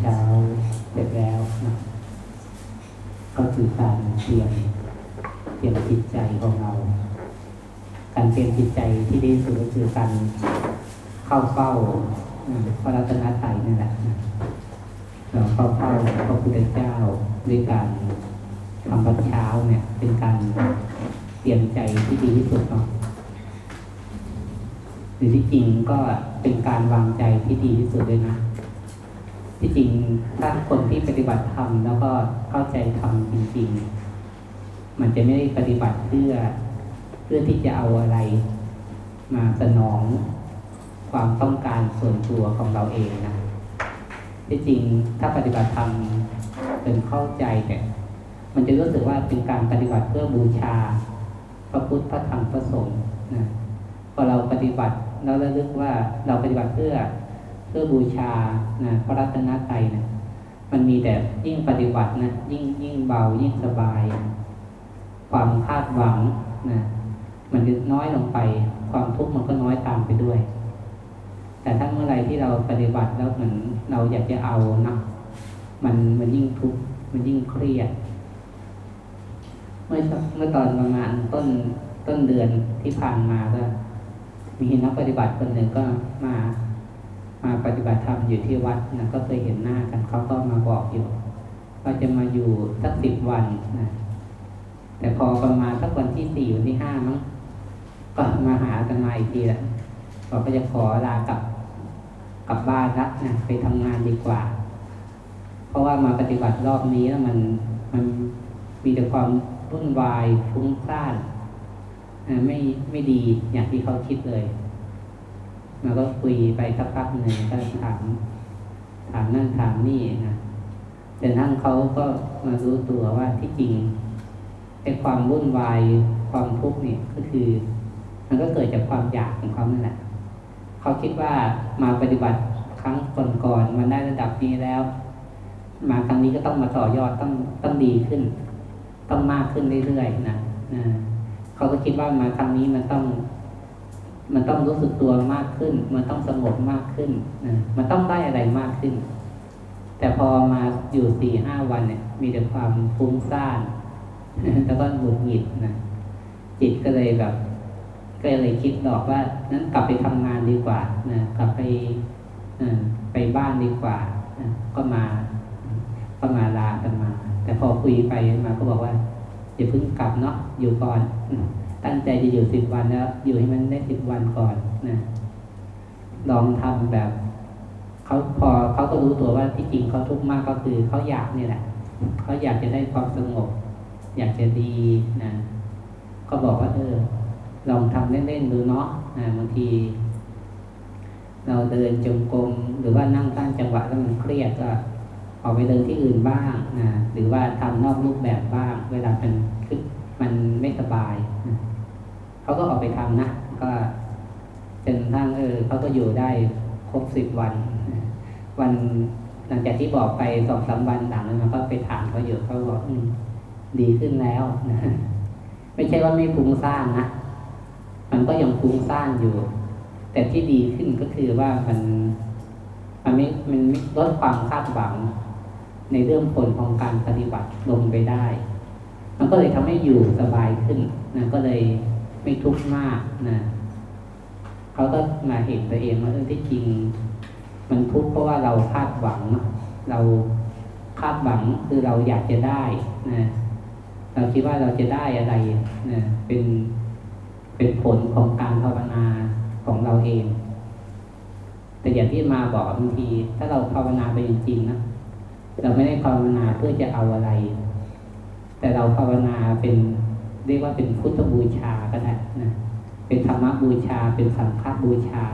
เช้าเสร็จแล้วนะก็คือการเตรียมเตรียมจิตใจของเรา การเตรียมจิตใจที่ดีสุดก็คือการเข้าเฝ้าพระรัตนตรัยนั่นแหละเราเข้าเฝ้าพระพุทธเจ้าด้วยการทำบัดเช้าเนี่ย เป็นการเตรียมใจที่ดีที่สุดเนาะหรือที่จริงก็เป็นการวางใจที่ดีที่สุดด้วยนะ ที่จริงถ้าคนที่ปฏิบัติธรรมแล้วก็เข้าใจธรรมจริง ๆ มันจะไม่ได้ปฏิบัติเพื่อเพื่อที่จะเอาอะไร มาสนองความต้องการส่วนตัวของเราเองนะที่จริงถ้าปฏิบัติธรรมเป็นเข้าใจเนี่ยมันจะรู้สึกว่าเป็นการปฏิบัติเพื่อบูชา พระพุทธพระธรรมพระสงฆ์นะพอเราปฏิบัติเราระลึกว่าเราปฏิบัติเพื่อ เพื่อบูชานะพระรัตนตรัยนะมันมีแต่ยิ่งปฏิบัตินะยิ่งยิ่งเบายิ่งสบาย ความคาดหวังนะมันน้อยลงไป ความทุกข์มันก็น้อยตามไปด้วย แต่ถ้าเมื่อไรที่เราปฏิบัติแล้วเหมือนเราอยากจะเอานะมันมันยิ่งทุกข์มันยิ่งเครียด เมื่อเมื่อตอนประมาณต้นต้นเดือนที่ผ่านมาก็ มีนักปฏิบัติคนหนึ่งก็มา มาปฏิบัติธรรมอยู่ที่วัดนะก็เคยเห็นหน้ากันเขาก็มาบอกอยู่ว่าจะมาอยู่สักสิบวันนะแต่พอประมาณสักวันที่สี่วันที่ห้ามั้งก็มาหากันมาอีกทีแหละบอกก็จะขอลากลับกลับบ้านละนะไปทำงานดีกว่า เพราะว่ามาปฏิบัติรอบนี้แล้วมันมันมีแต่ความวุ่นวายฟุ้งซ่านไม่ไม่ดีอย่างที่เขาคิดเลย เราก็คุยไปสักพักหนึ่งก็ถาม ถามนั่นถามนี่นะแต่ทั้งเขาก็มารู้ตัวว่าที่จริงไอ้ความวุ่นวายความทุกข์เนี่ยก็คือ มันก็เกิดจากความอยากของเขานั่นแหละเขาคิดว่ามาปฏิบัติครั้งก่อนๆมันได้ระดับนี้แล้ว มาครั้งนี้ก็ต้องมาต่อยอดต้องต้องดีขึ้น ต้องมากขึ้นเรื่อยๆนะนะเขาก็คิดว่ามาครั้งนี้มันต้อง มันต้องรู้สึกตัวมากขึ้น มันต้องสงบมากขึ้นนะมันต้องได้อะไรมากขึ้น แต่พอมาอยู่สี่ห้าวันเนี่ย มีแต่ความฟุ้งซ่านแล้วก็หงุดหงิดนะจิตก็เลยแบบก็เลยคิดดอกว่านั้นกลับไปทำงานดีกว่านะกลับไปไปบ้านดีกว่าก็มาก็มาลากันมา แต่พอคุยไปมาก็บอกว่าอย่าเพิ่งกลับเนาะอยู่ก่อน ตั้งใจจะอยู่สิบวันแล้ว อยู่ให้มันได้สิบวันก่อนนะลองทำแบบเขาพอเขาก็รู้ตัวว่าที่จริงเขาทุกข์มากก็คือเขาอยากนี่แหละเขาอยากจะได้ความสงบ อยากจะดีนะก็บอกว่าเออลองทำเล่นๆดูเนาะนะบางที เราเดินจงกรมหรือว่านั่งตั้งจังหวะแล้วมันเครียดก็ออกไปเดินที่อื่นบ้างนะหรือว่าทำนอกรูปแบบบ้าง เวลามันคือมันไม่สบายนะ เขาก็ออกไปทำนะ ก็จนทั้งเออเขาก็อยู่ได้ครบสิบวัน วันหลังจากที่บอกไปสองสามวันหลังนั้นก็ไปถามเขาอยู่เขาบอกอืมดีขึ้นแล้วนะไม่ใช่ว่าไม่ฟุ้งซ่านนะมันก็ยังฟุ้งซ่านอยู่ แต่ที่ดีขึ้นก็คือว่ามันมันไม่มันไม่ลดความคาดหวัง ในเรื่องผลของการปฏิบัติลงไปได้ มันก็เลยทำให้อยู่สบายขึ้นนะก็เลย ไม่ทุกข์มากนะเขาก็มาเห็นตัวเองว่าเออที่จริง มันทุกข์เพราะว่าเราคาดหวังเนอะเราคาดหวังคือเราอยากจะได้นะเราคิดว่าเราจะได้อะไรนะเป็นเป็นผลของการภาวนาของเราเอง แต่อย่างที่มาบอกบางที ถ้าเราภาวนาไปจริงๆนะเราไม่ได้ภาวนาเพื่อจะเอาอะไร แต่เราภาวนาเป็น เรียกว่าเป็นพุทธบูชาก็ได้นะเป็นธรรมบูชา เป็นสังฆบูชา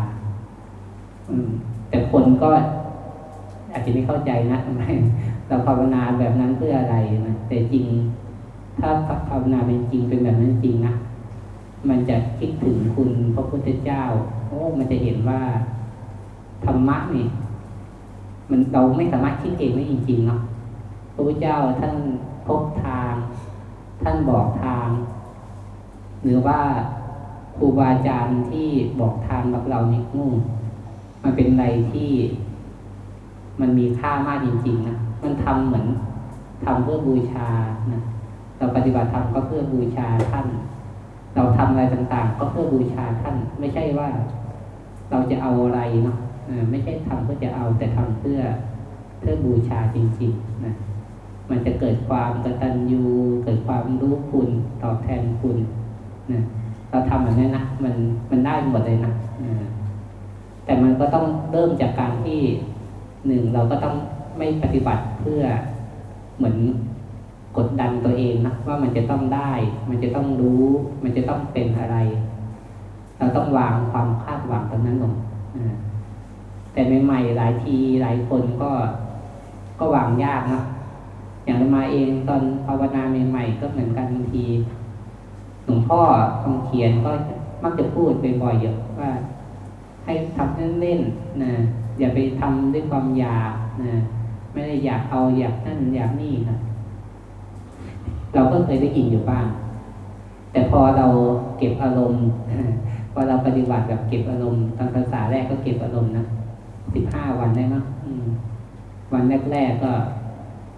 อืม แต่คนก็อาจจะไม่เข้าใจนะทำไมเราภาวนาแบบนั้นเพื่ออะไรนะแต่จริง ถ้าภาวนาเป็นจริงเป็นแบบนั้นจริงนะมันจะคิดถึงคุณพระพุทธเจ้าโอ้มันจะเห็นว่าธรรมะนี่ มันเราไม่สามารถคิดเองได้จริงๆเนาะพระพุทธเจ้าท่านพบทาง ท่านบอกทาง หรือว่าครูบาอาจารย์ที่บอกทางกับเรานี่งูมันเป็นอะไรที่มันมีค่ามากจริง ๆ นะ มันทำเหมือนทำเพื่อบูชานะเราปฏิบัติธรรมก็เพื่อบูชาท่าน เราทำอะไรต่างๆ ก็เพื่อบูชาท่าน ไม่ใช่ว่าเราจะเอาอะไรเนาะไม่ใช่ทำเพื่อจะเอาแต่ทำเพื่อเพื่อบูชาจริง ๆ นะ มันจะเกิดความกตัญญูเกิดความรู้คุณตอบแทนคุณนะเราทำแบบนี้นะมันมันได้หมดเลยนะแต่มันก็ต้องเริ่มจากการที่หนึ่งเราก็ต้องไม่ปฏิบัติเพื่อเหมือนกดดันตัวเองนะว่ามันจะต้องได้ มันจะต้องรู้ มันจะต้องเป็นอะไร เราต้องวางความคาดหวังตรงนั้นลงแต่ใหม่ๆหลายทีหลายคนก็ก็วางยากนะ อย่างเรามาเองตอนภาวนาใหม่ๆก็เหมือนกันบางทีหลวงพ่อคำเขียนก็มักจะพูดบ่อยๆเยอะว่า ให้ทำเล่นๆนะอย่าไปทำด้วยความอยากนะไม่ได้อยากเอาอยากนั่นอยากนี่นะเราก็เคยได้ยินอยู่บ้าง แต่พอเราเก็บอารมณ์พอเราปฏิบัติแบบเก็บอารมณ์ตอนภาษาแรกก็เก็บอารมณ์นะสิบห้าวันได้มั้งอืมวันแรกๆก็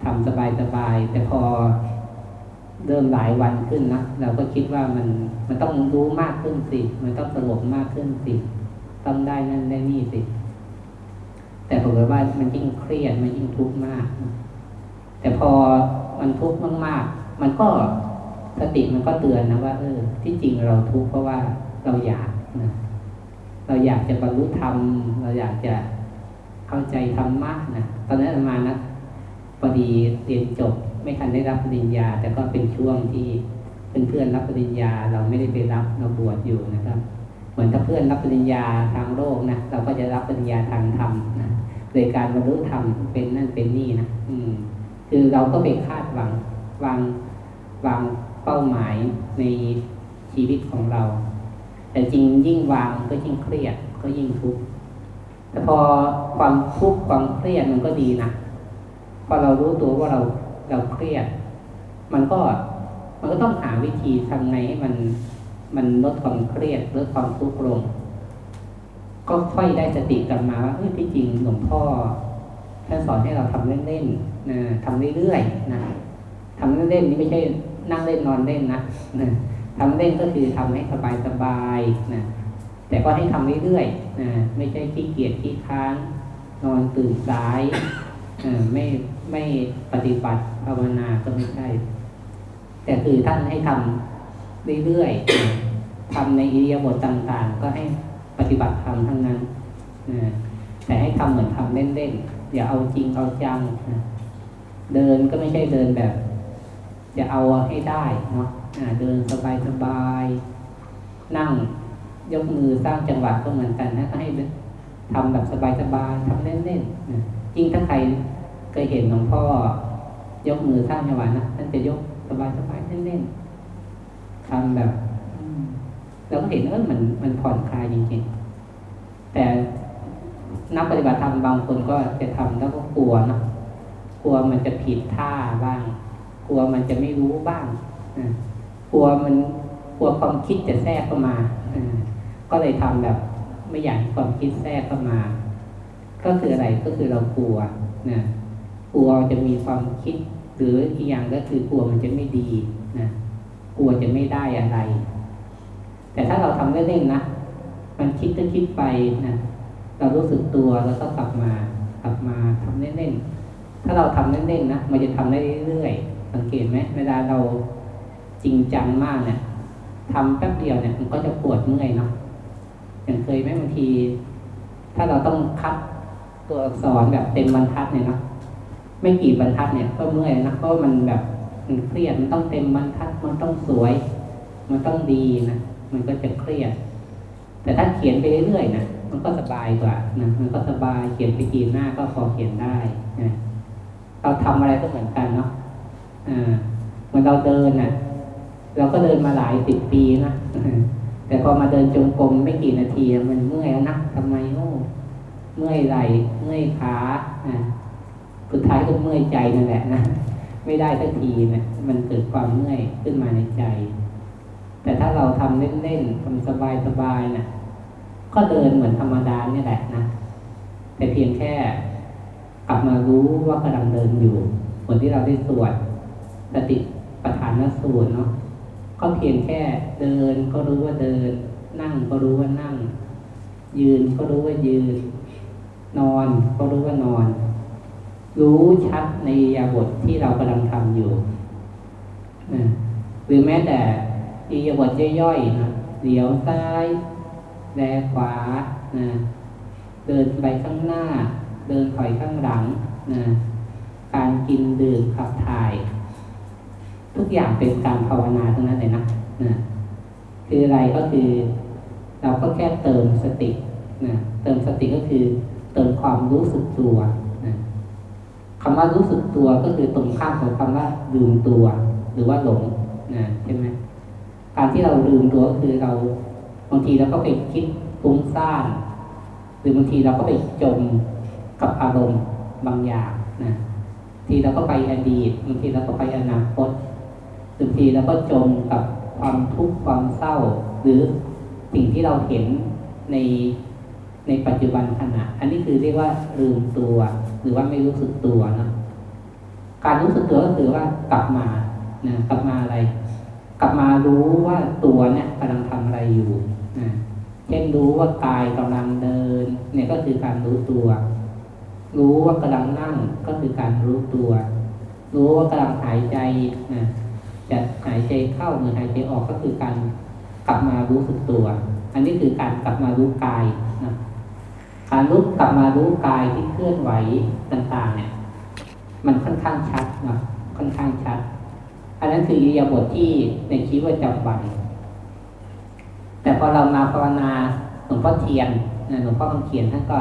ทำสบายๆแต่พอเริ่มหลายวันขึ้นนะเราก็คิดว่ามันมันต้องรู้มากขึ้นสิ มันต้องสงบมากขึ้นสิ ต้องได้นั่นได้นี่สิ แต่ผมว่ามันยิ่งเครียดมันยิ่งทุกข์มาก แต่พอมันทุกข์มากๆ มันก็สติมันก็เตือนนะว่า เออ ที่จริงเราทุกข์เพราะว่าเราอยากนะเราอยากจะบรรลุธรรมเราอยากจะเข้าใจธรรมะนะตอนนั้นมานะ พอดีเรียนจบไม่ทันได้รับปริญญา แต่ก็เป็นช่วงที่เพื่อนๆรับปริญญา เราไม่ได้ไปรับเราบวชอยู่นะครับ เหมือนถ้าเพื่อนรับปริญญาทางโลกนะเราก็จะรับปริญญาทางธรรมนะโดยการบรรลุธรรมเป็นนั่นเป็นนี่นะอืมคือเราก็ไปคาดหวังวางวางเป้าหมายในชีวิตของเรา แต่จริงยิ่งวางก็ยิ่งเครียดก็ยิ่งทุกข์แต่พอความทุกข์ความเครียดมันก็ดีนะ พอเรารู้ตัวว่าเราเราเครียด มันก็มันก็ต้องหาวิธีทำไงให้มันมันลดความเครียดลดความทุกข์ลง ก็ค่อยได้สติกลับมาว่าเฮ้ยที่จริงหลวงพ่อท่านสอนให้เราทำเล่นๆนะทำเรื่อยๆนะทำเล่นๆนี่ไม่ใช่นั่งเล่นนอนเล่นนะนะทำเล่นก็คือทำให้สบายๆนะแต่ก็ให้ทำเรื่อยๆนะไม่ใช่ขี้เกียจขี้ค้านนอนตื่นสายไม่ ไม่ปฏิบัติภาวนาก็ไม่ใช่ แต่คือท่านให้ทำเรื่อยๆทำในอิริยาบถต่าง ๆ ก็ให้ปฏิบัติธรรมทั้งนั้นแต่ให้ทำเหมือนทำเล่นๆอย่าเอาจริงเอาจังเดินก็ไม่ใช่เดินแบบ จะเอาให้ได้เนาะเดินสบายๆนั่งยกมือสร้างจังหวะก็เหมือนกันนะก็ให้ทำแบบสบายๆทำเล่นๆจริงถ้าใคร เคยเห็นหลวงพ่อยกมือสร้างจังหวะนะท่านจะยกสบายๆเล่นๆทำแบบเราก็เห็นเออมันมันผ่อนคลายจริงๆ แต่นักปฏิบัติธรรมบางคนก็จะทำแล้วก็กลัวนะกลัวมันจะผิดท่าบ้าง กลัวมันจะไม่รู้บ้างกลัวมันกลัวความคิดจะแทรกเข้ามาก็เลยทำแบบไม่อยากความคิดแทรกเข้ามา ก็คืออะไรก็คือเรากลัวนะ กลัวจะมีความคิดหรืออีกอย่างก็คือกลัวมันจะไม่ดีนะกลัวจะไม่ได้อะไร แต่ถ้าเราทำเล่นๆนะมันคิดก็คิดไปนะเรารู้สึกตัวแล้วก็กลับมากลับมาทำเล่นๆถ้าเราทำเล่นๆนะมันจะทำได้เรื่อยๆสังเกตไหมเวลาเราจริงจังมากเนี่ยทำแป๊บเดียวเนี่ยมันก็จะปวดเมื่อยเนาะอย่างเคยไหมบางที ถ้าเราต้องคัดตัวอักษรแบบเต็มบรรทัดเนี่ยเนาะ ไม่กี่บรรทัดเนี่ยก็เมื่อยนะเพราะมันแบบมันเครียดมันต้องเต็มบรรทัดมันต้องสวย มันต้องดีนะมันก็จะเครียด แต่ถ้าเขียนไปเรื่อยๆนะมันก็สบายกว่านะมันก็สบายเขียนไปกี่หน้าก็พอเขียนได้นะเราทำอะไรก็เหมือนกันเนาะอ่าเมื่อเราเดินนะ่ะ เราก็เดินมาหลายสิบปีนะแต่พอมาเดินจงกรมไม่กี่นาทีมันเมื่อยแล้วนะทำไมโอ้เมื่อยไหล่เมื่อยขาอ่า สุดท้ายก็เมื่อยใจนั่นแหละนะไม่ได้สักทีนะมันเกิดความเมื่อยขึ้นมาในใจ แต่ถ้าเราทำเล่นๆทำสบายๆนะก็เดินเหมือนธรรมดาเนี่ยแหละนะแต่เพียงแค่กลับมารู้ว่ากำลังเดินอยู่เหมือนที่เราได้สวดสติปัฏฐานสูตรเนาะก็เพียงแค่เดินก็รู้ว่าเดิน นั่งก็รู้ว่านั่ง ยืนก็รู้ว่ายืน นอนก็รู้ว่านอน รู้ชัดในยาบทที่เรากำลังทำอยู่นะหรือแม้แต่อิยาบทย่อยๆนะเลี้ยวซ้ายแลขวานะเดินไปข้างหน้า เดินถอยข้างหลังนะการกินดื่มขับถ่าย ทุกอย่างเป็นการภาวนาทั้งนั้นเลยนะนะคืออะไรก็คือ เราก็แค่เติมสตินะเติมสติก็คือเติมความรู้สึกตัว คำว่ารู้สึกตัวก็คือตรงข้ามของคำว่าลืมตัว หรือว่าหลงนะใช่ไหมการที่เราลืมตัวก็คือเราบางทีเราก็ไปคิดฟุ้งซ่านหรือบางทีเราก็ไปจมกับอารมณ์บางอย่างนะทีเราก็ไปอดีตบางทีเราก็ไปอนาคตบางทีเราก็จมกับความทุกข์ความเศร้า หรือสิ่งที่เราเห็นในในปัจจุบันขณะ อันนี้คือเรียกว่าลืมตัว หรือว่าไม่รู้สึกตัวนะการรู้สึกตัวก็คือว่ากลับมานะกลับมาอะไร กลับมารู้ว่าตัวเนี่ยกำลังทำอะไรอยู่นะเช่นรู้ว่ากายกำลังเดิน เนี่ยก็คือการรู้ตัว รู้ว่ากำลังนั่งก็คือการรู้ตัว รู้ว่ากำลังหายใจนะจะหายใจเข้าหรือหายใจออกก็คือการกลับมารู้สึกตัว อันนี้คือการกลับมารู้กาย การรู้กลับมารู้กายที่เคลื่อนไหวต่างๆ เนี่ย มันค่อนข้างชัดนะค่อนข้างชัด อันนั้นคืออิริยาบถที่ในชีวิตประจำวันแต่พอเรามาภาวนาหลวงพ่อเทียนหลวงพ่อคำเขียนท่านก็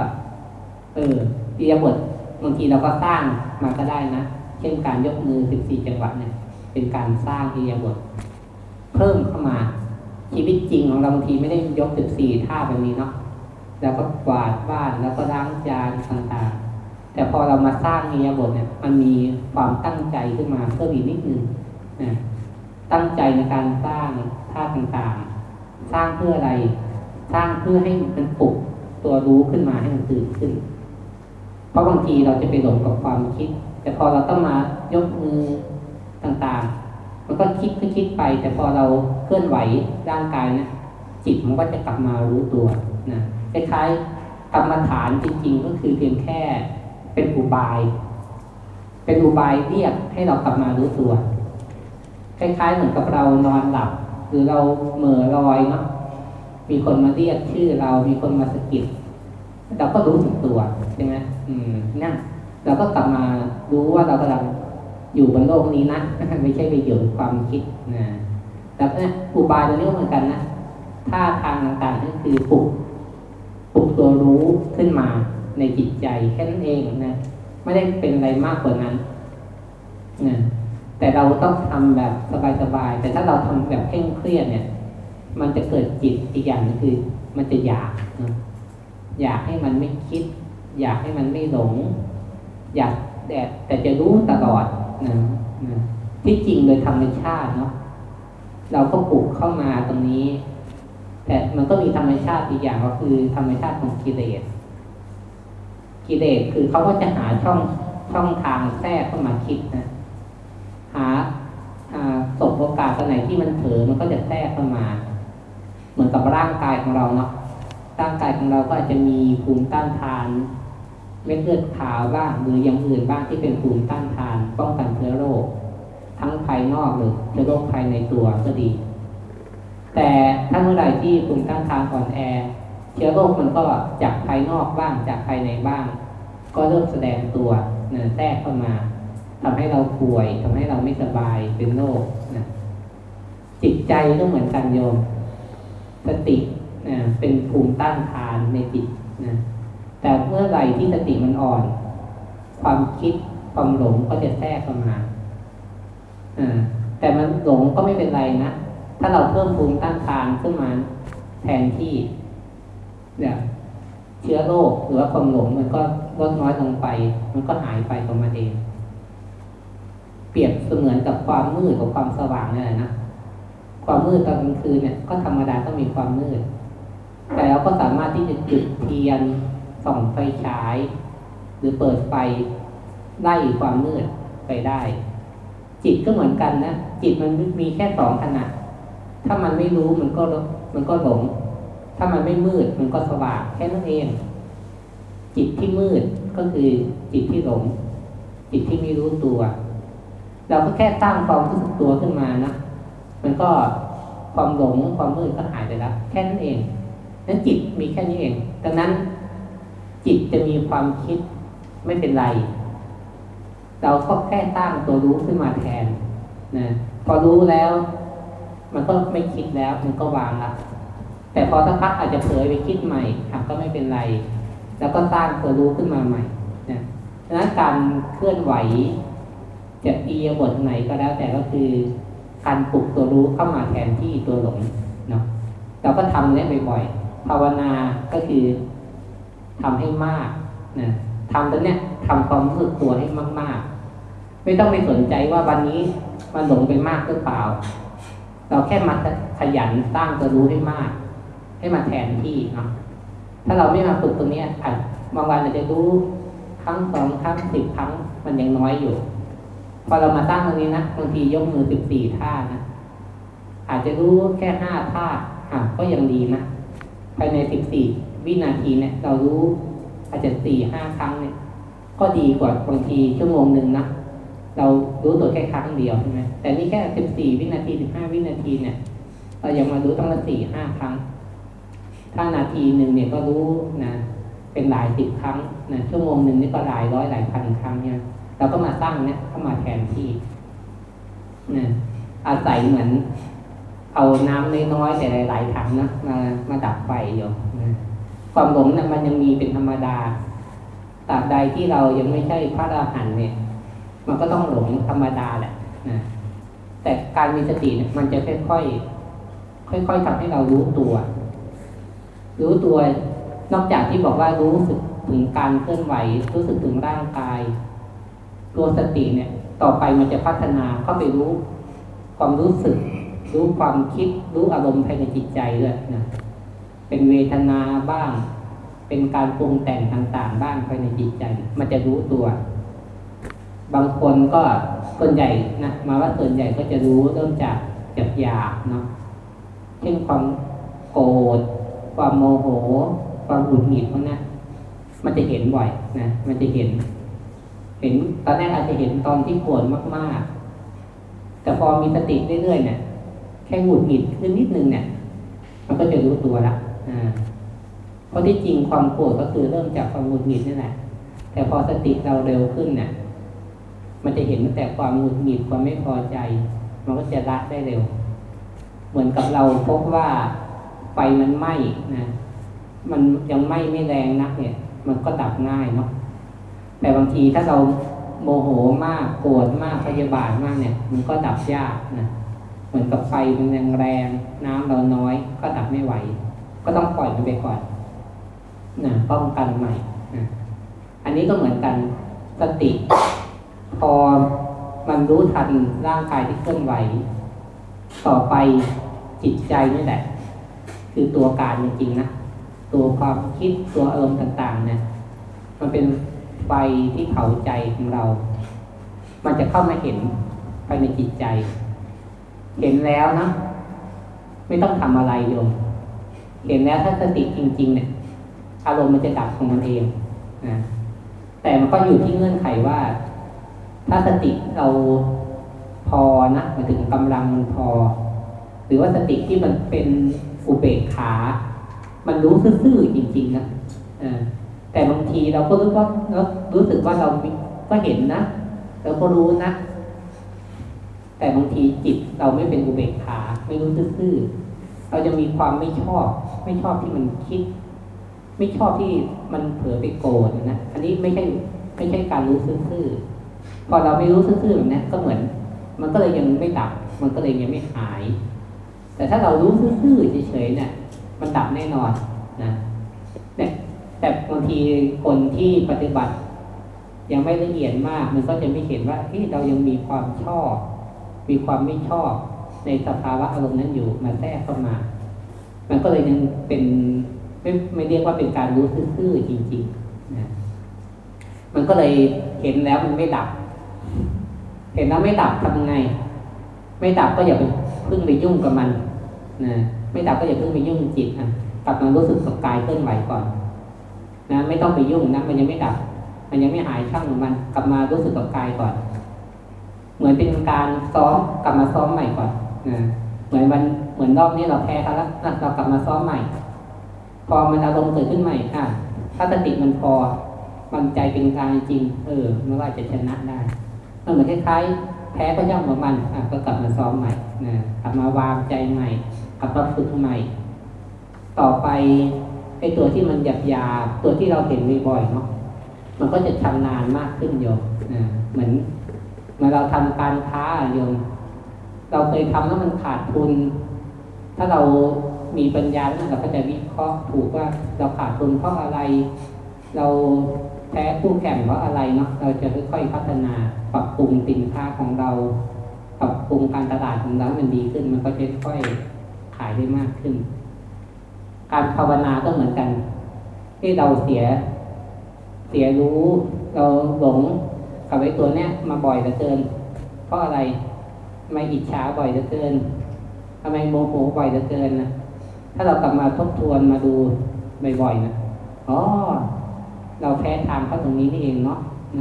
เอออิริยาบถบางทีเราก็สร้างมาก็ได้นะเช่นการยกมือสิบสี่จังหวะเนี่ย เป็นการสร้างอิริยาบถเพิ่มเข้ามาชีวิตจริงของเราบางทีไม่ได้ยกสิบสี่ท่าแบบนี้เนาะ แล้วก็กวาดบ้านแล้วก็ล้างจานต่างๆ แต่พอเรามาสร้างอิริยบถเนี่ย มันมีความตั้งใจขึ้นมาเพิ่มอีกนิดนึงนะตั้งใจในการสร้างท่าต่างๆ สร้างเพื่ออะไร สร้างเพื่อให้มันปลุกตัวรู้ขึ้นมาให้มันตื่นขึ้น เพราะบางทีเราจะไปหลงกับความคิด แต่พอเราต้องมายกมือต่างๆ มันก็คิดก็คิดไป แต่พอเราเคลื่อนไหวร่างกายนะจิตมันก็จะกลับมารู้ตัวนะ คล้ายๆกรรมฐานจริง ๆ ก็คือเพียงแค่เป็นอุบาย เป็นอุบายเรียกให้เรากลับมารู้ตัวคล้ายๆเหมือนกับเรานอนหลับ หรือเราเหม่อลอยเนาะมีคนมาเรียกชื่อเรามีคนมาสะกิดเราก็รู้สึกตัวใช่ไหมอืมนั่นเราก็กลับมารู้ว่าเรากำลังอยู่บนโลกนี้นะไม่ใช่ไปอยู่ความคิดนะแล้วเนี่ยอุบายตัวนี้ก็เหมือนกันนะท่าทางต่างๆนั่นคือปลุก ลุกตัวรู้ขึ้นมาในจิตใจแค่นั้นเองนะไม่ได้เป็นอะไรมากกว่านั้นนะแต่เราต้องทำแบบสบายๆแต่ถ้าเราทำแบบเคร่งเครียดเนี่ย มันจะเกิดจิตอีกอย่างนึงคือ มันจะอยากนะอยากให้มันไม่คิด อยากให้มันไม่หลง อยากแต่แต่จะรู้ตลอดนะนะที่จริงโดยธรรมชาติเนาะเราก็ปลูกเข้ามาตรงนี้ แต่มันก็มีธรรมชาติอีกอย่างก็คือธรรมชาติของกิเลส กิเลสคือเขาก็จะหาช่องช่องทางแทรกเข้ามาคิดนะ หาสบโอกาสตรงไหนที่มันเผลอมันก็จะแทรกเข้ามา เหมือนกับร่างกายของเราเนาะร่างกายของเราก็อาจจะมีภูมิต้านทานเม็ดเลือดขาวบ้างหรืออย่างอื่นบ้างที่เป็นภูมิต้านทาน ป้องกันเชื้อโรค ทั้งภายนอกหรือเชื้อโรคภายในตัวก็ดี แต่ถ้าเมื่อไหร่ที่ภูมิต้านทานอ่อนแอ เชื้อโรคมันก็จากภายนอกบ้างจากภายในบ้าง ก็เริ่มแสดงตัวนะแทรกเข้ามาทำให้เราป่วยทำให้เราไม่สบายเป็นโรคนะจิตใจก็เหมือนกันโยม สตินะเป็นภูมิต้านทานในจิตนะแต่เมื่อไหร่ที่สติมันอ่อน ความคิดความหลงก็จะแทรกเข้ามาอ่าแต่มันหลงก็ไม่เป็นไรนะ ถ้าเราเพิ่มภูมิต้านทานขึ้นมาแทนที่เนี่ยเชื้อโรคหรือว่าความหลงมันก็ลดน้อยลงไป มันก็หายไปของมันเอง เปรียบเสมือนกับความมืดกับความสว่างนี่แหละนะความมืดตอนกลางคืนเนี่ยก็ธรรมดาต้องมีความมืด แต่เราก็สามารถที่จะจุดเทียนส่องไฟฉาย หรือเปิดไฟไล่ความมืดไปได้ จิตก็เหมือนกันนะจิตมันมีแค่สองขณะ ถ้ามันไม่รู้มันก็มันก็หลง ถ้ามันไม่มืดมันก็สว่างแค่นั้นเอง จิตที่มืดก็คือจิตที่หลง จิตที่ไม่รู้ตัว เราก็แค่ตั้งความรู้สึกตัวขึ้นมานะมันก็ความหลงความมืดก็หายไปแล้วแค่นั้นเองนั้นจิตมีแค่นี้เองดังนั้น จิตจะมีความคิดไม่เป็นไร เราก็แค่ตั้งตัวรู้ขึ้นมาแทนนะพอรู้แล้ว มันก็ไม่คิดแล้วมันก็วางละแต่พอสักพักอาจจะเผลอไปคิดใหม่หก็ไม่เป็นไร แล้วก็สร้างตัวรู้ขึ้นมาใหม่นะดังนั้นการเคลื่อนไหวจะอียบทไหนก็แล้วแต่ก็คือการปลุกตัวรู้เข้ามาแทนที่ตัวหลงเนาะเราก็ทำนี้บ่อยๆภาวนาก็คือทำให้มากนะทำตรงเนี้ยทำความรู้สึกตัวให้มาก ๆ ไม่ต้องไปสนใจว่าวันนี้มันหลงไปมากหรือเปล่า เราแค่มาขยันสร้างตัวรู้ให้มาก ให้มาแทนที่เนาะถ้าเราไม่มาฝึกตรงนี้อาจบางวันอาจจะรู้ครั้งสองครั้งสิบครั้งมันยังน้อยอยู่ พอเรามาตั้งตรงนี้นะบางทียกมือสิบสี่ท่านะอาจจะรู้แค่ห้าท่าอะก็ยังดีนะภายในสิบสี่วินาทีเนี่ย เรารู้อาจจะสี่ห้าครั้งเนี่ย ก็ดีกว่าบางทีชั่วโมงหนึ่งนะ เรารู้ตัวแค่ครั้งเดียวใช่ไหมแต่นี่แค่สิบสี่วินาทีสิบห้าวินาทีเนี่ย เรายังมารู้ต้งละสี่ห้าครั้ง ถ้านาทีหนึ่งเนี่ยก็รู้นะเป็นหลายสิบครั้งนะชั่วโมงหนึ่งนี่ก็หลายร้อยหลายพันครั้งเนี่ยเราก็มาสร้างเนี่ยเข้ามาแทนที่นะอาศัยเหมือน เอาน้ำน้อยๆแต่หลายๆถังนะมามาดับไฟอยู่นะความหลงนะ่ะมันยังมีเป็นธรรมดาตราบใดที่เรายังไม่ใช่พระอรหันต์เนี่ย มันก็ต้องหลงธรรมดาแหละนะแต่การมีสติเนี่ยมันจะค่อยๆค่อยๆทำให้เรารู้ตัว รู้ตัวนอกจากที่บอกว่ารู้สึกถึงการเคลื่อนไหว รู้สึกถึงร่างกาย ตัวสติเนี่ย ต่อไปมันจะพัฒนาเข้าไปรู้ ความรู้สึก รู้ความคิด รู้อารมณ์ภายในจิตใจด้วยนะเป็นเวทนาบ้าง เป็นการปรุงแต่งต่างๆ บ้างภายในจิตใจ มันจะรู้ตัว บางคนก็ส่วนใหญ่นะมาว่าส่วนใหญ่ก็จะรู้เริ่มจากจากหยาบเนาะเช่นความโกรธความโมโห ความหงุดหงิดพวกนั้นมันจะเห็นบ่อยนะมันจะเห็น เห็นตอนแรกอาจจะเห็นตอนที่โกรธมากๆ แต่พอมีสติเรื่อยๆเนี่ยแค่หงุดหงิดขึ้นนิดนึงเนี่ย มันก็จะรู้ตัวละอ่าเพราะที่จริงความโกรธก็คือเริ่มจากความหงุดหงิดนี่แหละแต่พอสติเราเร็วขึ้นเนี่ย มันจะเห็นตั้งแต่ความหงุดหงิดความไม่พอใจ มันก็จะละได้เร็ว เหมือนกับเราพบว่าไฟมันไหม้นะมันยังไหม้ไม่แรงนักเนี่ย มันก็ดับง่ายเนาะแต่บางทีถ้าเราโมโหมากโกรธมากพยาบาทมากเนี่ย มันก็ดับยากนะเหมือนกับไฟมันแรงแรงน้ำเราน้อย ก็ดับไม่ไหว ก็ต้องปล่อยมันไปก่อนนะป้องกันใหม่นะอันนี้ก็เหมือนกันสติ พอมันรู้ทันร่างกายที่เคลื่อนไหว ต่อไปจิตใจนี่แหละ คือตัวการจริงๆนะตัวความคิดตัวอารมณ์ต่างๆเนี่ยมันเป็นไฟที่เผาใจของเรา มันจะเข้ามาเห็นภายในจิตใจ เห็นแล้วนะ ไม่ต้องทำอะไรโยม เห็นแล้วถ้าสติจริง ๆ เนี่ย อารมณ์มันจะดับของมันเองนะแต่มันก็อยู่ที่เงื่อนไขว่า ถ้าสติเราพอนะมาถึงกำลังมันพอ หรือว่าสติที่มันเป็นอุเบกขา มันรู้ซื่อๆจริง ๆ นะแต่บางทีเราก็รู้ว่าเรารู้สึกว่าเราก็เห็นนะเราก็รู้นะ แต่บางทีจิตเราไม่เป็นอุเบกขา ไม่รู้ซื่อๆเราจะมีความไม่ชอบ ไม่ชอบที่มันคิด ไม่ชอบที่มันเผลอไปโกรธนะ อันนี้ไม่ใช่ไม่ใช่การรู้ซื่อๆ พอเราไม่รู้ซื่อๆแบบนี้ก็เหมือน มันก็เลยยังไม่ดับ มันก็เลยยังไม่หาย แต่ถ้าเรารู้ซื่อๆเฉยๆเนี่ย มันดับแน่นอนนะเนี่ยแต่บางทีคนที่ปฏิบัติ ยังไม่ละเอียดมาก มันก็จะไม่เห็นว่าที่เรายังมีความชอบ มีความไม่ชอบ ในสภาวะอารมณ์นั้นอยู่มาแทรกเข้ามา มันก็เลยยังเป็นไม่ไม่เรียกว่าเป็นการรู้ซื่อๆจริงๆนะมันก็เลยเห็นแล้วมันไม่ดับ เห็นแล้วไม่ดับทำไง ไม่ดับก็อย่าไปพึ่งไปยุ่งกับมันนะไม่ดับก็อย่าพึ่งไปยุ่งจิตอะกลับมารู้สึกกับกายเคลื่อนไหวก่อน นะไม่ต้องไปยุ่งนะมันยังไม่ดับ มันยังไม่หายช่างของมัน กลับมารู้สึกกับกายก่อน เหมือนเป็นการซ้อมกลับมาซ้อมใหม่ก่อนนะเหมือนมันเหมือนรอบนี้เราแพ้เขาแล้วเรากลับมาซ้อมใหม่ พอมันอารมณ์เกิดขึ้นใหม่อะถ้าสติมันพอมันใจเป็นกลางจริง เออไม่ว่าจะชนะได้ มันเหมือนคล้ายๆแพ้ก็ย่อมของมันอะก็กลับมาซ้อมใหม่นะกลับมาวางใจใหม่กลับมาฝึกใหม่ ต่อไปไอตัวที่มันหยาบยาตัวที่เราเห็นบ่อยๆเนาะมันก็จะชำนาญมากขึ้นโยมนะเหมือนเมื่อเราทำการค้าโยมเราเคยทำแล้วมันขาดทุน ถ้าเรามีปัญญาแล้วเราก็จะวิเคราะห์ถูกว่าเราขาดทุนเพราะอะไร เรา แพ้คู่แข่งเพราะอะไรเนาะเราจะค่อยๆพัฒนาปรับปรุงสินค้าของเรา ปรับปรุงการตลาดของเรามันดีขึ้น มันก็จะค่อยขายได้มากขึ้น การภาวนาก็เหมือนกัน ที่เราเสีย เสียรู้เราหลงกับไอ้ตัวเนี้ยมาบ่อยเหลือเกิน เพราะอะไรทำไมอิจฉาบ่อยเหลือเกินทำไมโมโหบ่อยเหลือเกินนะถ้าเรากลับมาทบทวนมาดูบ่อยๆนะอ๋อ เราแพ้ทางเข้าตรงนี้นี่เองเนาะอ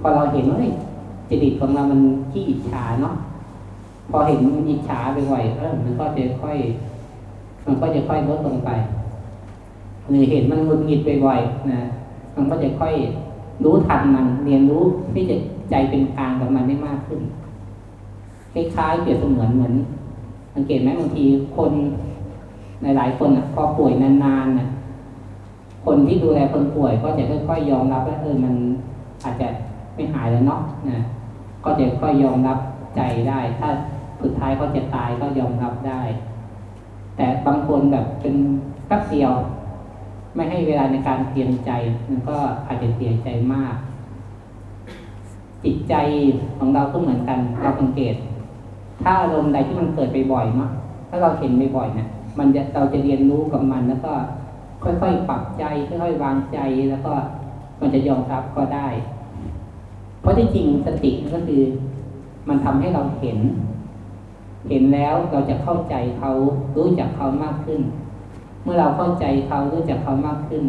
พอเราเห็นว่าจิตของเรามันขี้อิจฉาเนาะพอเห็นมันอิจฉาบ่อยๆเออมันก็จะค่อย มันก็จะค่อยลดลงไปหรือเห็นมันหงุดหงิดบ่อยๆนะมันก็จะค่อยรู้ทันมัน เรียนรู้ที่จะใจเป็นกลางกับมันได้มากขึ้นคล้ายๆเปรียบเสมือนเหมือนสังเกตไหมบางทีคนหลายๆคนอะพอป่วยนานๆน่ะ คนที่ดูแลคนป่วย ก็จะค่อยๆยอมรับว่าเออมันอาจจะไม่หายแล้วเนาะนะก็จะค่อยยอมรับใจได้ ถ้าสุดท้ายเขาจะตายก็ยอมรับได้ แต่บางคนแบบเป็นแป๊บเดียว ไม่ให้เวลาในการเตรียมใจมันก็อาจจะเสียใจมาก จิตใจของเราก็เหมือนกันเราสังเกต ถ้าอารมณ์ใดที่มันเกิดไปบ่อยมากถ้าเราเห็นไปบ่อยเนี่ยมันจะเราจะเรียนรู้กับมันแล้วก็ ค่อยๆปรับใจค่อยๆวางใจแล้วก็มันจะยอมรับก็ได้ เพราะที่จริงสติก็คือ มันทำให้เราเห็น เห็นแล้วเราจะเข้าใจเขารู้จักเขามากขึ้น เมื่อเราเข้าใจเขารู้จักเขามากขึ้น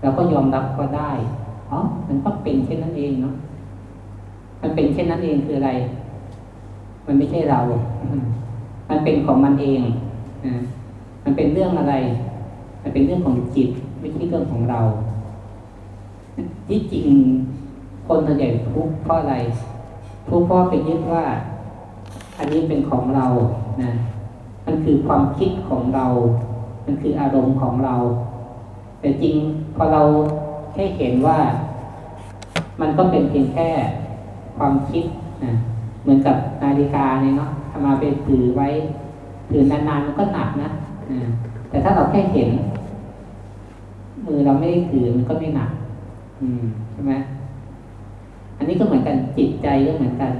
เราก็ยอมรับก็ได้อ๋อมันก็เป็นเช่นนั้นเองเนาะมันเป็นเช่นนั้นเองคืออะไร มันไม่ใช่เรา มันเป็นของมันเองนะมันเป็นเรื่องอะไร มันเป็นเรื่องของจิตไม่ใช่เรื่องของเรา ที่จริงคนส่วนใหญ่ทุกข์เพราะอะไร ทุกข์เพราะไปยึดว่า อันนี้เป็นของเรานะมันคือความคิดของเรา มันคืออารมณ์ของเรา แต่จริงพอเราแค่เห็นว่า มันก็เป็นเพียงแค่ความคิดนะเหมือนกับนาฬิกาเนี่ยเนาะทำมาไปถือไว้ถือนานๆมันก็หนักนะแต่ถ้าเราแค่เห็น มือเราไม่ได้ถือมันก็ไม่หนัก อืมใช่ไหมอันนี้ก็เหมือนกันจิตใจก็เหมือนกัน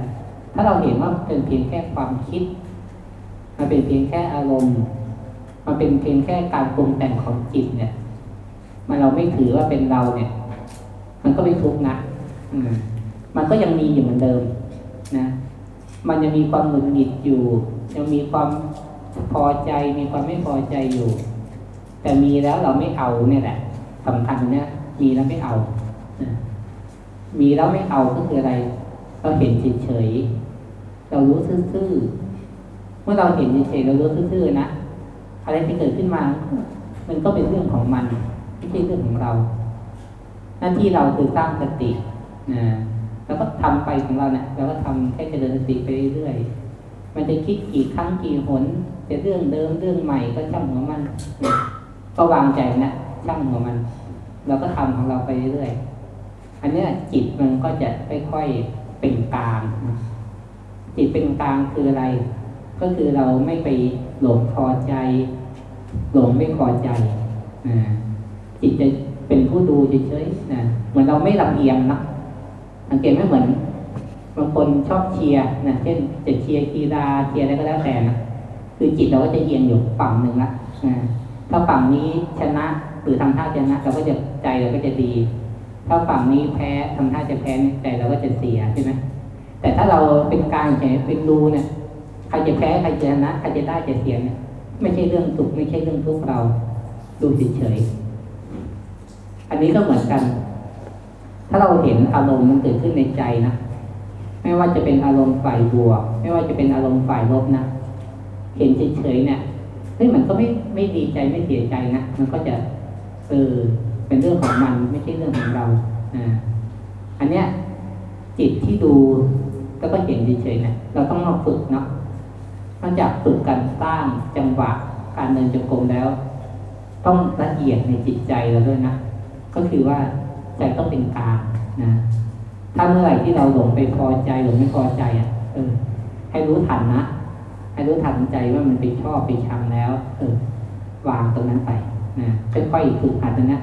ถ้าเราเห็นว่าเป็นเพียงแค่ความคิด มันเป็นเพียงแค่อารมณ์มันเป็นเพียงแค่การปรุงแต่งของจิตเนี่ย มันเราไม่ถือว่าเป็นเราเนี่ย มันก็ไม่ทุกข์นะอืม มันก็ยังมีอยู่เหมือนเดิม นะ มันยังมีความหงุดหงิดอยู่ ยังมีความพอใจ มีความไม่พอใจอยู่ แต่มีแล้วเราไม่เอาเนี่ยแหละ สำคัญเนี่ยมีแล้วไม่เอามีแล้วไม่เอาก็คืออะไร เราเห็นเฉยๆเรารู้ซื่อๆเมื่อเราเห็นเฉยๆเรารู้ซื่อๆนะอะไรที่เกิดขึ้นมา มันก็เป็นเรื่องของมันไม่ใช่เรื่องของเรา หน้าที่เราคือสร้างสตินะแล้วก็ทำไปของเราเนะี่ยเราก็ทำแค่เจริญสติไปเรื่อยๆมันจะคิดกี่ครั้งกี่หนจะเรื่องเดิมเรื่องใหม่ก็ช่างหัวมัน ก็วางใจนะ ช่างหัวมัน เราก็ทำของเราไปเรื่อยอันนี้จิตมันก็จะค่อยๆเป็นกลางจิตเป็นกลางคืออะไร ก็คือเราไม่ไปหลงพอใจ หลงไม่พอใจจิตจะเป็นผู้ดูเฉยๆนะเหมือนเราไม่ลำเอียงนะสังเกตไม่เหมือนบางคนชอบเชียร์นะเช่นจะเชียร์กีฬาเชียร์อะไรก็แล้วแต่นะคือจิตเราก็จะเอียงอยู่ฝั่งหนึ่งละถ้าฝั่งนี้ชนะ หรือทำท่าชนะเราก็จะใจเราก็จะดี ถ้าฝั่งนี้แพ้ทำท่าจะแพ้ใจเราก็จะเสียใช่ไหมแต่ถ้าเราเป็นกลางเฉยเป็นดูเนี่ยใครจะแพ้ใครจะชนะใครจะได้จะเสียเนี่ยไม่ใช่เรื่องสุขไม่ใช่เรื่องทุกข์เราดูเฉยๆอันนี้ก็เหมือนกัน ถ้าเราเห็นอารมณ์มันเกิดขึ้นในใจนะไม่ว่าจะเป็นอารมณ์ฝ่ายบวก ไม่ว่าจะเป็นอารมณ์ฝ่ายลบนะเห็นเฉยๆเนี่ยเฮ้ยมันก็ไม่ไม่ดีใจไม่เสียใจนะ มันก็จะ เออเป็นเรื่องของมันไม่ใช่เรื่องของเราอ่าอันเนี้ยจิตที่ดูแล้วก็เห็นเฉยๆนี่ยเราต้องมาฝึกเนาะนอกจากฝึกการสร้างจังหวะการเดินจงกรมแล้ว ต้องละเอียดในจิตใจเราด้วยนะก็คือว่าใจต้องเป็นกลางนะถ้าเมื่อไหร่ที่เราหลงไปพอใจหลงไม่พอใจอะเออ ให้รู้ทันนะให้รู้ทันใจว่ามันไปชอบไปชังแล้ว เออ วางตรงนั้นไป นะค่อยๆฝึกหัดตรงนี้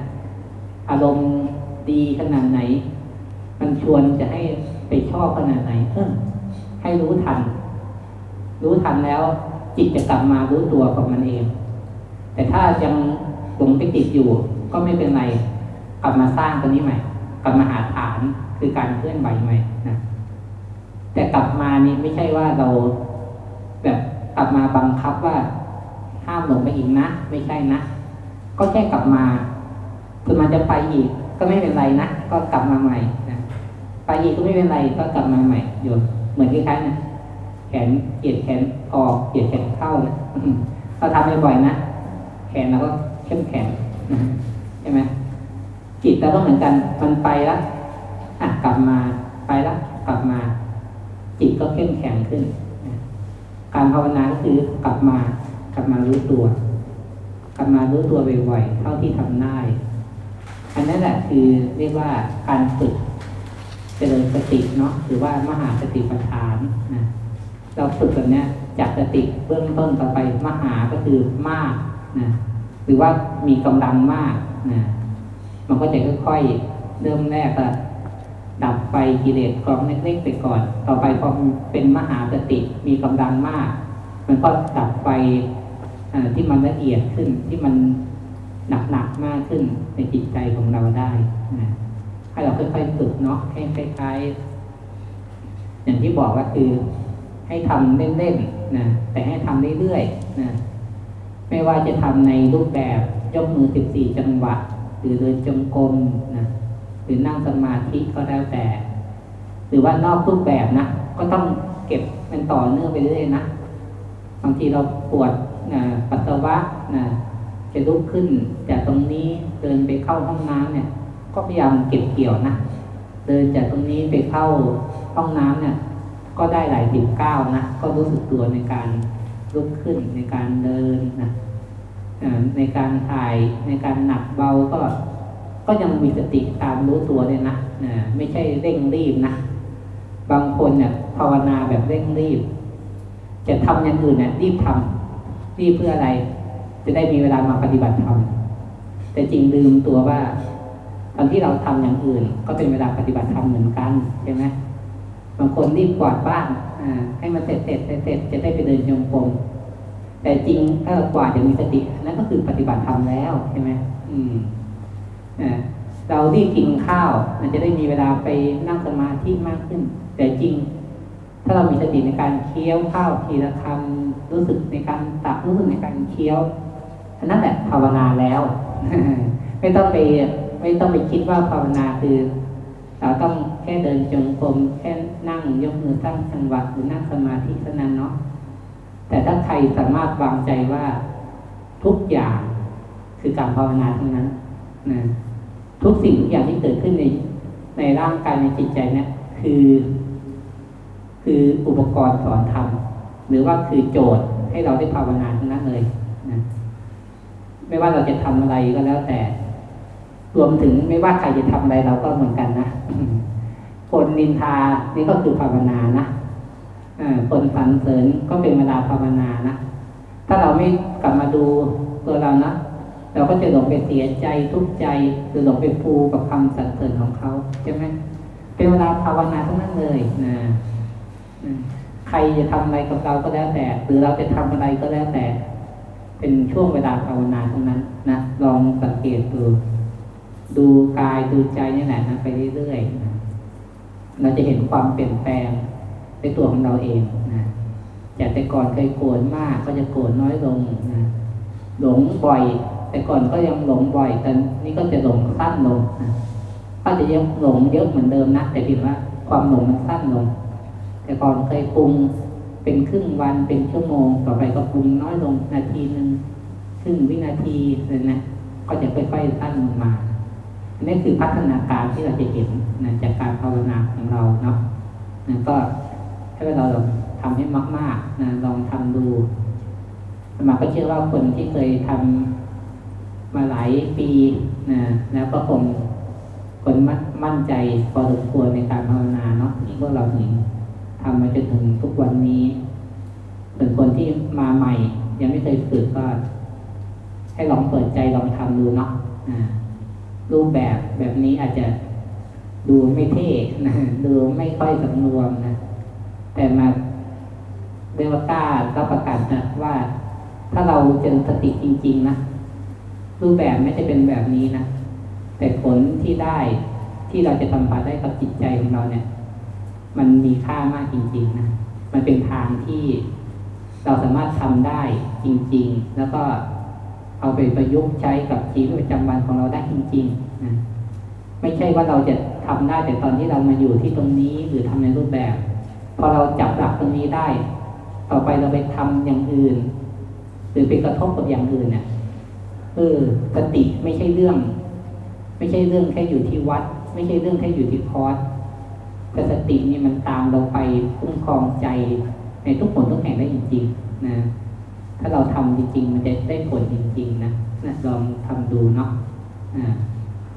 อารมณ์ดีขนาดไหน มันชวนจะให้ไปชอบขนาดไหนเออให้รู้ทัน รู้ทันแล้ว จิตจะกลับมารู้ตัวของมันเอง แต่ถ้ายังหลงไปติดอยู่ ก็ไม่เป็นไร กลับมาสร้างตัวนี้ใหม่ กลับมาหาฐานคือการเคลื่อนไหวใหม่นะแต่กลับมานี่ไม่ใช่ว่าเราแบบกลับมาบังคับว่าห้ามหลงไปอีกนะ ไม่ใช่นะ ก็แค่กลับมาคือมันจะไปอีกก็ไม่เป็นไรนะก็กลับมาใหม่นะไปอีกก็ไม่เป็นไรก็กลับมาใหม่โยนเหมือนคล้ายๆนะแขนเหยียดแขนออกเหยียดแขนเข้านะเราทำบ่อยๆนะแขนเราก็เข้มแข็งใช่ไหมจิตเราก็เหมือนกันมันไปแล้วอะกลับมาไปแล้วกลับมา จิตก็เข้มแข็งขึ้น การภาวนาก็คือกลับมากลับมารู้ตัว กลับมารู้ตัวบ่อยๆเท่าที่ทำได้ อันนั้นแหละคือเรียกว่าการฝึกเจริญสติเนาะหรือว่ามหาสติปัฏฐานนะเราฝึกแบบนี้จากสติเบื้องต้นต่อไปมหาก็คือมากนะหรือว่ามีกำลังมากนะมันก็จะค่อยๆเริ่มแรกก็ดับไฟกิเลสกองเล็กๆไปก่อน ต่อไปพอเป็นมหาสติมีกำลังมาก มันก็ดับไฟ ที่มันละเอียดขึ้นที่มันหนักๆมากขึ้นในจิตใจของเราได้นะให้เราค่อยๆฝึกเนาะให้คล้ายๆอย่างที่บอกก็คือ ให้ทำเล่นๆนะแต่ให้ทำเรื่อยๆนะไม่ว่าจะทำในรูปแบบยกมือสิบสี่จังหวะหรือเดินจงกรมนะหรือนั่งสมาธิก็แล้วแต่ หรือว่านอกรูปแบบนะก็ต้องเก็บมันต่อเนื่องไปเรื่อยๆนะบางทีเราปวด นะปัสสาวะนะจะลุกขึ้นจากตรงนี้เดินไปเข้าห้องน้ำเนี่ย ก็พยายามเก็บเกี่ยวนะเดินจากตรงนี้ไปเข้าห้องน้ำเนี่ย ก็ได้หลายสิบก้าวนะก็รู้สึกตัวในการลุกขึ้นในการเดินนะในการถ่ายในการหนักเบาก็ก็ยังมีสติตามรู้ตัวเลยนะนะไม่ใช่เร่งรีบนะบางคนเนี่ยภาวนาแบบเร่งรีบ จะทำอย่างอื่นเนี่ยรีบทำ รีบเพื่ออะไร จะได้มีเวลามาปฏิบัติธรรมแต่จริงลืมตัวว่าตอนที่เราทำอย่างอื่น ก็เป็นเวลาปฏิบัติธรรมเหมือนกันใช่ไหมบางคนรีบกวาดบ้านให้มันเสร็จเสร็จเสร็จจะได้ไปเดินยงกรมแต่จริงถ้ากว่าจะมีสตินั่นก็คือปฏิบัติธรรมแล้วใช่ไหมอืมเรารีบกินข้าว มันจะได้มีเวลาไปนั่งสมาธิมากขึ้น แต่จริง ถ้าเรามีสติในการเคี้ยวข้าวทีละคำ รู้สึกในการตักรู้สึกในการเคี้ยวอันนั้นแหละภาวนาแล้วไม่ต้องไปไม่ต้องไปคิดว่าภาวนาคือ เราต้องแค่เดินจงกรมแค่นั่งยกมือตั้งจังหวะหรือนั่งสมาธิเท่านั้นเนาะแต่ถ้าใครสามารถวางใจว่าทุกอย่างคือการภาวนาทั้งนั้นนะทุกสิ่งทุกอย่างที่เกิดขึ้นในในร่างกายในจิตใจเนี่ยคือ คืออุปกรณ์สอนธรรม หรือว่าคือโจทย์ให้เราได้ภาวนาทั้งนั้นเลยนะไม่ว่าเราจะทำอะไรก็แล้วแต่ รวมถึงไม่ว่าใครจะทำอะไรเราก็เหมือนกันนะคนนินทานี่ก็คือภาวนานะคนสรรเสริญก็เป็นเวลาภาวนานะถ้าเราไม่กลับมาดูตัวเรานะเราก็จะหลงไปเสียใจทุกข์ใจหรือหลงไปฟูกับคำสรรเสริญของเขาใช่ไหมเป็นเวลาภาวนาทั้งนั้นเลยนะ ใครจะทำอะไรกับเราก็แล้วแต่ หรือเราจะทำอะไรก็แล้วแต่ เป็นช่วงเวลาภาวนาทั้งนั้นนะลองสังเกตดูดูกายดูใจนี่แหละนะไปเรื่อยๆนะเราจะเห็นความเปลี่ยนแปลงในตัวของเราเองนะจากแต่ก่อนเคยโกรธมากก็จะโกรธน้อยลงนะหลงบ่อย แต่ก่อนก็ยังหลงบ่อย แต่นี่ก็จะหลงสั้นลงนะก็จะยังหลงเยอะเหมือนเดิมนะแต่เพียงว่าความหลงมันสั้นลง แต่ก่อนเคยปรุงเป็นครึ่งวันเป็นชั่วโมง ต่อไปก็ปรุงน้อยลงนาทีหนึ่งครึ่งวินาทีเลยนะก็จะค่อยๆสั้นลงมาอันนี้คือพัฒนาการที่เราจะเห็นนะจากการภาวนาของเราเนาะนะก็ให้เราลองทำให้มากๆนะลองทำดูสมาก็เชื่อว่าคนที่เคยทำมาหลายปีนะแล้วก็คงคนมั่นใจพอสมควรในการภาวนาเนาะที่พวกเราถึง ทำมาจนถึงทุกวันนี้ส่วนคนที่มาใหม่ ยังไม่เคยฝึกก็ ให้ลองเปิดใจลองทำดูเนาะรูปแบบแบบนี้อาจจะดูไม่เท่นะดูไม่ค่อยสำรวมนะ แต่มาเรียกว่ากล้าก็ประกาศนะว่าถ้าเราเจริญสติจริง ๆ นะ รูปแบบไม่ใช่เป็นแบบนี้นะ แต่ผลที่ได้ที่เราจะทำผ่าได้กับจิตใจของเราเนี่ย มันมีค่ามากจริงๆนะมันเป็นทางที่เราสามารถทำได้จริง ๆ แล้วก็เอาไปประยุกต์ใช้กับชีวิตประจำวันของเราได้จริงๆนะไม่ใช่ว่าเราจะทำได้แต่ตอนที่เรามาอยู่ที่ตรงนี้หรือทำในรูปแบบ พอเราจับหลักตรงนี้ได้ ต่อไปเราไปทำอย่างอื่น หรือไปกระทบกับอย่างอื่นเนี่ยเออสติไม่ใช่เรื่อง ไม่ใช่เรื่องแค่อยู่ที่วัด ไม่ใช่เรื่องแค่อยู่ที่คอร์ส แต่สตินี่มันตามเราไปคุ้มครองใจในทุกผลทุกแห่งได้จริงๆนะถ้าเราทำจริง ๆ มันจะได้ผลจริง ๆ นะนะลองทำดูเนาะอ่า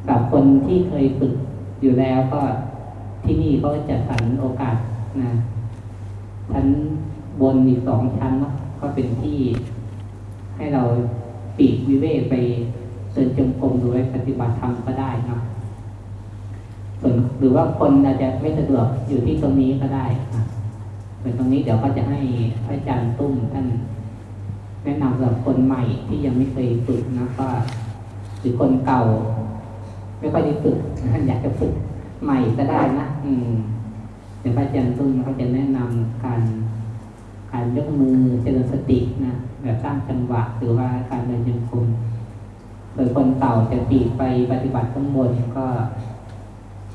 กับคนที่เคยฝึกอยู่แล้วก็ที่นี่ก็จะสรรโอกาสนะชั้นบนอีกสองชั้นเนาะก็เป็นที่ให้เราปีกวิเวกไปเดินจงกรมหรือปปฏิบัติธรรมก็ได้เนาะ ส่วนหรือว่าคนอาจจะไม่สะดวกอยู่ที่ตรงนี้ก็ได้นะส่วนตรงนี้เดี๋ยวก็จะให้อาจารย์ตุ้มท่านแนะนำสำหรับคนใหม่ที่ยังไม่เคยฝึกนะก็หรือคนเก่า ไม่ค่อยได้ฝึกท่านอยากจะฝึกใหม่ก็ได้นะอืมเดี๋ยวอาจารย์ตุ้มเขาจะแนะนำการการยกมือเจริญสตินะแบบสร้างจังหวะหรือว่าการเดินยังคงโดยคนเก่าจะปีไปปฏิบัติข้างบนก็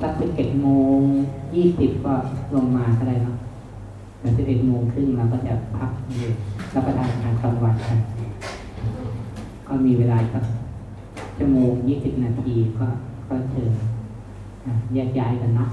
สักสิบเอ็ดโมงยี่สิบก็ลงมาก็ได้เนาะแล้วสิบเอ็ดโมงครึ่งเราก็จะพักเลยรับประทานอาหารกลางวันกันก็มีเวลาสักชั่วโมงยี่สิบนาทีก็ก็เชิญแยกย้ายกันเนาะ